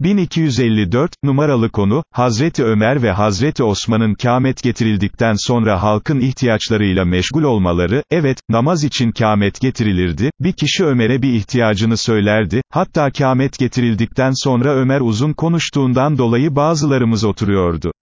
1254, numaralı konu, Hazreti Ömer ve Hazreti Osman'ın kâmet getirildikten sonra halkın ihtiyaçlarıyla meşgul olmaları, evet, namaz için kâmet getirilirdi, bir kişi Ömer'e bir ihtiyacını söylerdi, hatta kâmet getirildikten sonra Ömer uzun konuştuğundan dolayı bazılarımız oturuyordu.